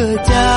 个家。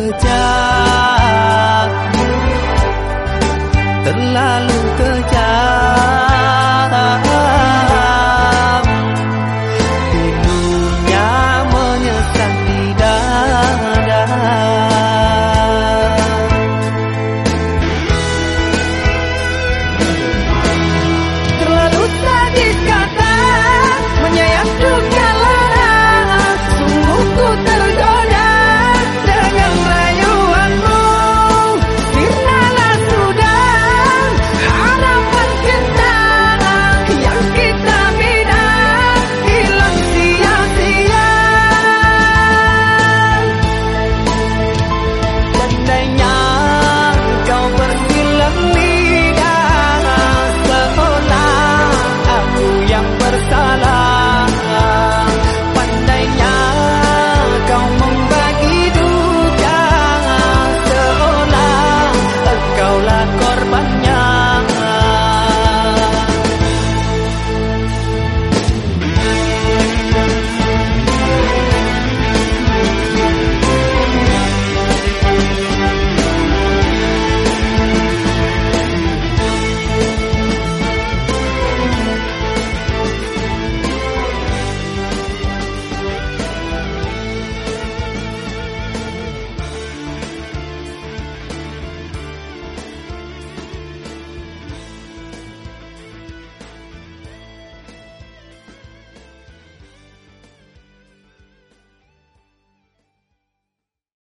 的家。